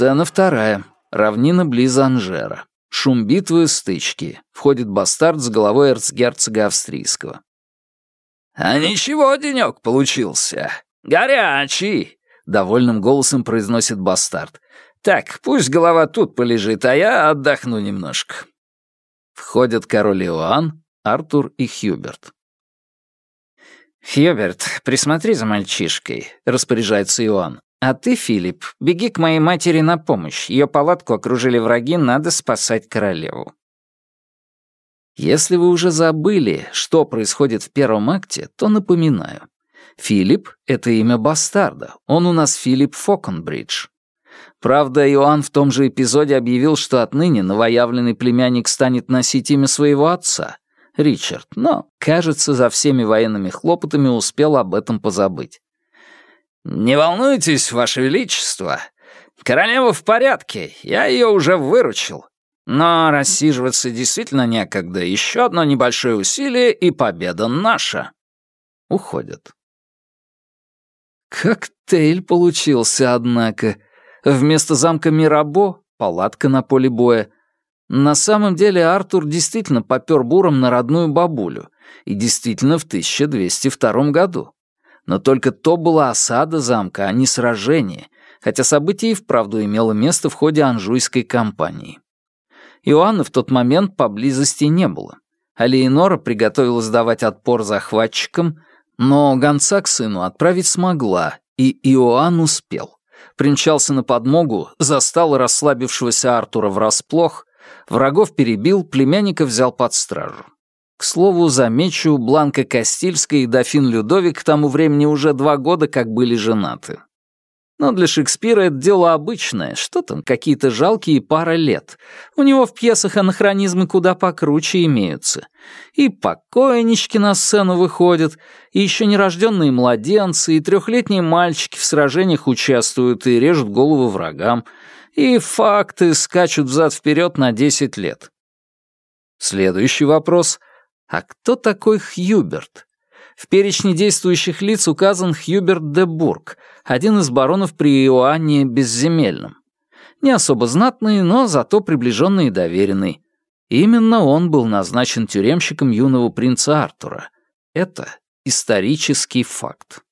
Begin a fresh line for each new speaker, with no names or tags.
Сцена вторая. Равнина близ Анжера. Шум битвы, стычки. Входит бастард с головой эрцгерцога австрийского.
«А ничего денек получился. Горячий!» — довольным голосом произносит бастард. «Так, пусть голова тут полежит, а я отдохну немножко».
Входят король Иоанн, Артур и Хьюберт.
«Хьюберт, присмотри за мальчишкой», — распоряжается Иоанн. «А ты, Филипп, беги к моей матери на помощь. Ее палатку окружили враги, надо спасать королеву».
Если вы уже забыли, что происходит в первом акте, то напоминаю. Филипп — это имя бастарда. Он у нас Филипп Фокенбридж. Правда, Иоанн в том же эпизоде объявил, что отныне новоявленный племянник станет носить имя своего отца, Ричард, но, кажется, за всеми военными хлопотами успел об этом позабыть.
«Не волнуйтесь, Ваше Величество. Королева в порядке, я ее уже выручил. Но рассиживаться действительно некогда. Еще одно небольшое усилие, и победа наша».
Уходят. Коктейль получился, однако. Вместо замка Мирабо — палатка на поле боя. На самом деле Артур действительно попёр буром на родную бабулю. И действительно в 1202 году. Но только то была осада замка, а не сражение, хотя событие и вправду имело место в ходе Анжуйской кампании. Иоанна в тот момент поблизости не было. А Леонора приготовилась давать отпор захватчикам, но гонца к сыну отправить смогла, и Иоанн успел. Примчался на подмогу, застал расслабившегося Артура врасплох, врагов перебил, племянника взял под стражу. К слову, замечу, Бланка Кастильская и дофин Людовик к тому времени уже два года как были женаты. Но для Шекспира это дело обычное, что там, какие-то жалкие пара лет. У него в пьесах анахронизмы куда покруче имеются. И покойнички на сцену выходят, и еще нерожденные младенцы, и трехлетние мальчики в сражениях участвуют и режут голову врагам, и факты скачут взад-вперед на 10 лет. Следующий вопрос. А кто такой Хьюберт? В перечне действующих лиц указан Хьюберт де Бург, один из баронов при Иоанне Безземельном. Не особо знатный, но зато приближенный и доверенный. Именно он был назначен тюремщиком юного принца Артура. Это исторический факт.